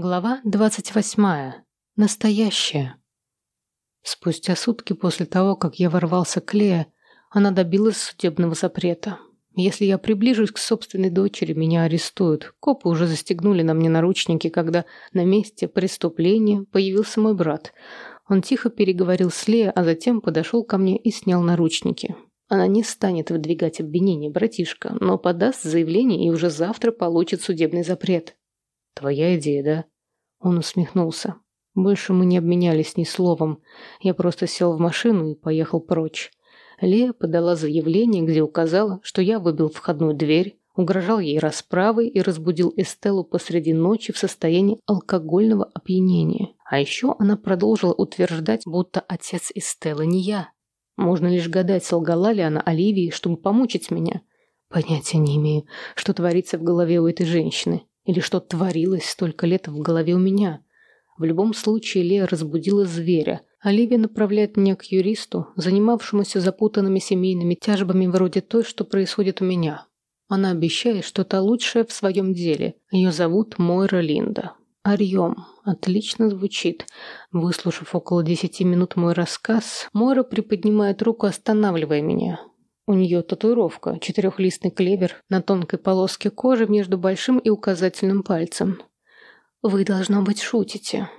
Глава двадцать восьмая. Настоящая. Спустя сутки после того, как я ворвался к Лее, она добилась судебного запрета. Если я приближусь к собственной дочери, меня арестуют. Копы уже застегнули на мне наручники, когда на месте преступления появился мой брат. Он тихо переговорил с Леей, а затем подошел ко мне и снял наручники. Она не станет выдвигать обвинение, братишка, но подаст заявление и уже завтра получит судебный запрет. Твоя идея, да? Он усмехнулся. Больше мы не обменялись ни словом. Я просто сел в машину и поехал прочь. Лея подала заявление, где указала, что я выбил входную дверь, угрожал ей расправой и разбудил Эстеллу посреди ночи в состоянии алкогольного опьянения. А еще она продолжила утверждать, будто отец Эстеллы не я. Можно лишь гадать, солгала ли она Оливии, чтобы помучить меня. Понятия не имею, что творится в голове у этой женщины. Или что творилось столько лет в голове у меня. В любом случае Лея разбудила зверя. Оливия направляет меня к юристу, занимавшемуся запутанными семейными тяжбами вроде той, что происходит у меня. Она обещает что-то лучшее в своем деле. Ее зовут Мойра Линда. Арьем. Отлично звучит. Выслушав около десяти минут мой рассказ, Мойра приподнимает руку, останавливая меня. У нее татуировка, четырехлистный клевер на тонкой полоске кожи между большим и указательным пальцем. «Вы, должно быть, шутите»,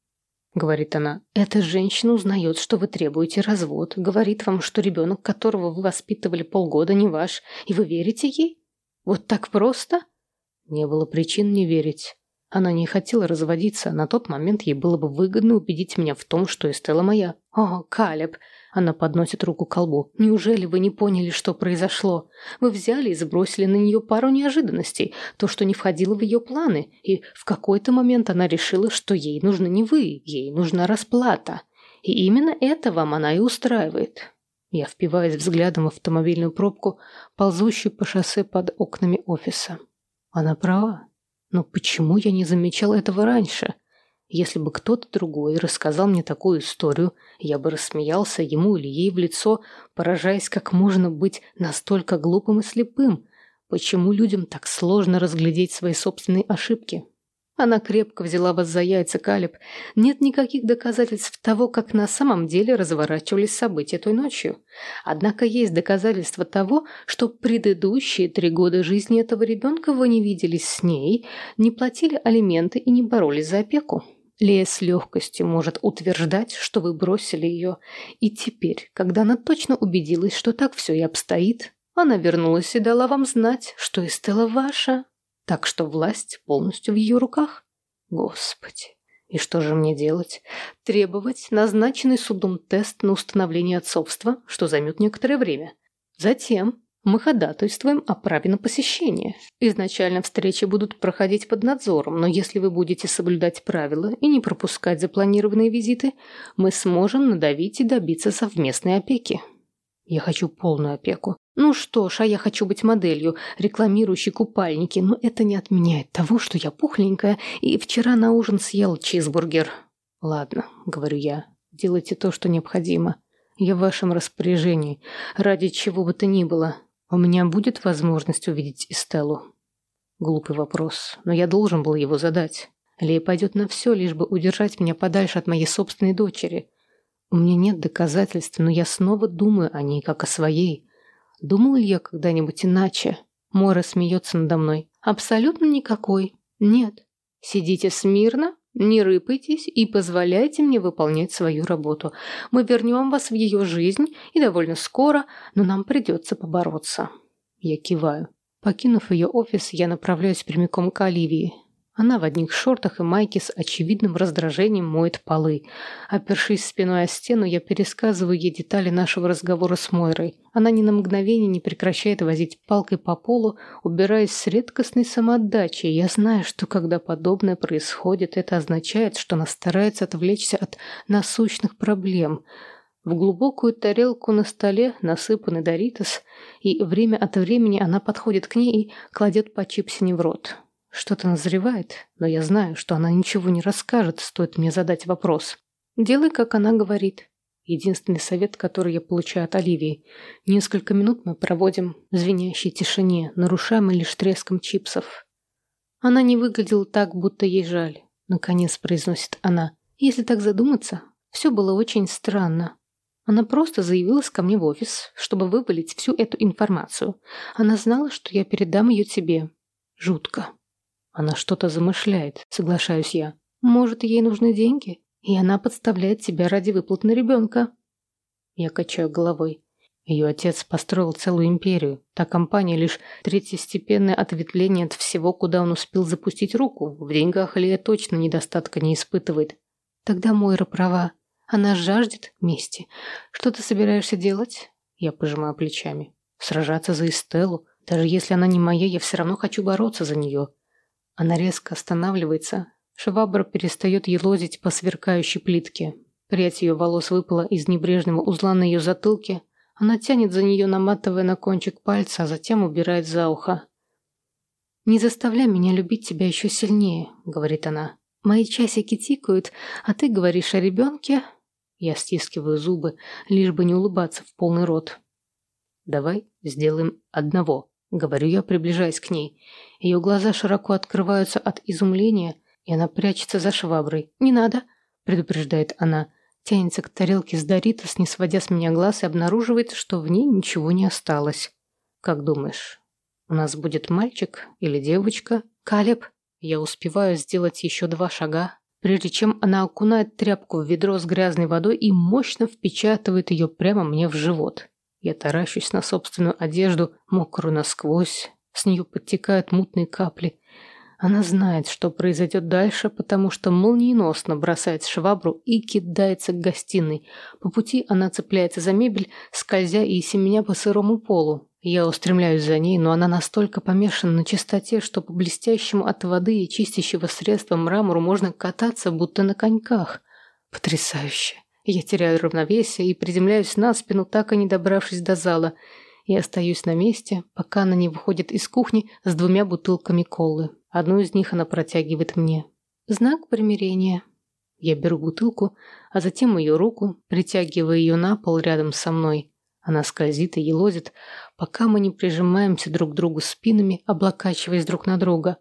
— говорит она. «Эта женщина узнает, что вы требуете развод, говорит вам, что ребенок, которого вы воспитывали полгода, не ваш, и вы верите ей? Вот так просто?» Не было причин не верить. Она не хотела разводиться, на тот момент ей было бы выгодно убедить меня в том, что Эстелла моя. «О, Калеб, она подносит руку к колбу. «Неужели вы не поняли, что произошло? Вы взяли и сбросили на нее пару неожиданностей, то, что не входило в ее планы, и в какой-то момент она решила, что ей нужны не вы, ей нужна расплата. И именно это вам она и устраивает». Я впиваюсь взглядом в автомобильную пробку, ползущую по шоссе под окнами офиса. Она права. Но почему я не замечал этого раньше? Если бы кто-то другой рассказал мне такую историю, я бы рассмеялся ему или ей в лицо, поражаясь, как можно быть настолько глупым и слепым. Почему людям так сложно разглядеть свои собственные ошибки? Она крепко взяла вас за яйца, Калиб. Нет никаких доказательств того, как на самом деле разворачивались события той ночью. Однако есть доказательства того, что предыдущие три года жизни этого ребенка вы не виделись с ней, не платили алименты и не боролись за опеку. Лея с легкостью может утверждать, что вы бросили ее, и теперь, когда она точно убедилась, что так все и обстоит, она вернулась и дала вам знать, что Эстелла ваша, так что власть полностью в ее руках. Господи, и что же мне делать? Требовать назначенный судом тест на установление отцовства, что займет некоторое время. Затем мы ходатайствуем о праве на посещение. Изначально встречи будут проходить под надзором, но если вы будете соблюдать правила и не пропускать запланированные визиты, мы сможем надавить и добиться совместной опеки. Я хочу полную опеку. Ну что ж, а я хочу быть моделью, рекламирующей купальники, но это не отменяет того, что я пухленькая и вчера на ужин съел чизбургер. Ладно, говорю я, делайте то, что необходимо. Я в вашем распоряжении, ради чего бы то ни было. У меня будет возможность увидеть Эстеллу? Глупый вопрос, но я должен был его задать. Лея пойдет на все, лишь бы удержать меня подальше от моей собственной дочери. У меня нет доказательств, но я снова думаю о ней, как о своей. Думал ли я когда-нибудь иначе? Мора смеется надо мной. Абсолютно никакой. Нет. Сидите смирно, не рыпайтесь и позволяйте мне выполнять свою работу. Мы вернем вас в ее жизнь и довольно скоро, но нам придется побороться. Я киваю. Покинув ее офис, я направляюсь прямиком к Оливии. Она в одних шортах и майке с очевидным раздражением моет полы. Опершись спиной о стену, я пересказываю ей детали нашего разговора с Мойрой. Она ни на мгновение не прекращает возить палкой по полу, убираясь с редкостной самоотдачей. Я знаю, что когда подобное происходит, это означает, что она старается отвлечься от насущных проблем. В глубокую тарелку на столе насыпаны Доритос, и время от времени она подходит к ней и кладет по чипсине в рот. Что-то назревает, но я знаю, что она ничего не расскажет, стоит мне задать вопрос. Делай, как она говорит. Единственный совет, который я получаю от Оливии. Несколько минут мы проводим в звенящей тишине, нарушаемой лишь треском чипсов. Она не выглядела так, будто ей жаль. наконец произносит она. Если так задуматься, все было очень странно. Она просто заявилась ко мне в офис, чтобы выпалить всю эту информацию. Она знала, что я передам ее тебе. Жутко. Она что-то замышляет, соглашаюсь я. Может, ей нужны деньги? И она подставляет тебя ради выплат на ребенка. Я качаю головой. Ее отец построил целую империю. Та компания лишь третьестепенное ответвление от всего, куда он успел запустить руку. В деньгах Лия точно недостатка не испытывает. Тогда Мойра права. Она жаждет мести. Что ты собираешься делать? Я пожимаю плечами. Сражаться за Эстеллу. Даже если она не моя, я все равно хочу бороться за нее. Она резко останавливается. Швабра перестает елозить по сверкающей плитке. Прядь ее волос выпала из небрежного узла на ее затылке, она тянет за нее, наматывая на кончик пальца, а затем убирает за ухо. «Не заставляй меня любить тебя еще сильнее», — говорит она. «Мои часики тикают, а ты говоришь о ребенке?» Я стискиваю зубы, лишь бы не улыбаться в полный рот. «Давай сделаем одного», — говорю я, приближаясь к ней. Ее глаза широко открываются от изумления, и она прячется за шваброй. «Не надо», — предупреждает она тянется к тарелке с Доритос, не сводя с меня глаз, и обнаруживает, что в ней ничего не осталось. «Как думаешь, у нас будет мальчик или девочка?» «Калеб?» Я успеваю сделать еще два шага, прежде чем она окунает тряпку в ведро с грязной водой и мощно впечатывает ее прямо мне в живот. Я таращусь на собственную одежду, мокрую насквозь, с нее подтекают мутные капли. Она знает, что произойдет дальше, потому что молниеносно бросает швабру и кидается к гостиной. По пути она цепляется за мебель, скользя и семеня по сырому полу. Я устремляюсь за ней, но она настолько помешана на чистоте, что по блестящему от воды и чистящего средства мрамору можно кататься, будто на коньках. Потрясающе. Я теряю равновесие и приземляюсь на спину, так и не добравшись до зала. И остаюсь на месте, пока она не выходит из кухни с двумя бутылками колы. Одну из них она протягивает мне. Знак примирения. Я беру бутылку, а затем ее руку, притягивая ее на пол рядом со мной. Она скользит и елозит, пока мы не прижимаемся друг к другу спинами, облокачиваясь друг на друга.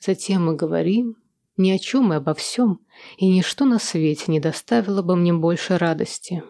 Затем мы говорим ни о чем и обо всем, и ничто на свете не доставило бы мне больше радости.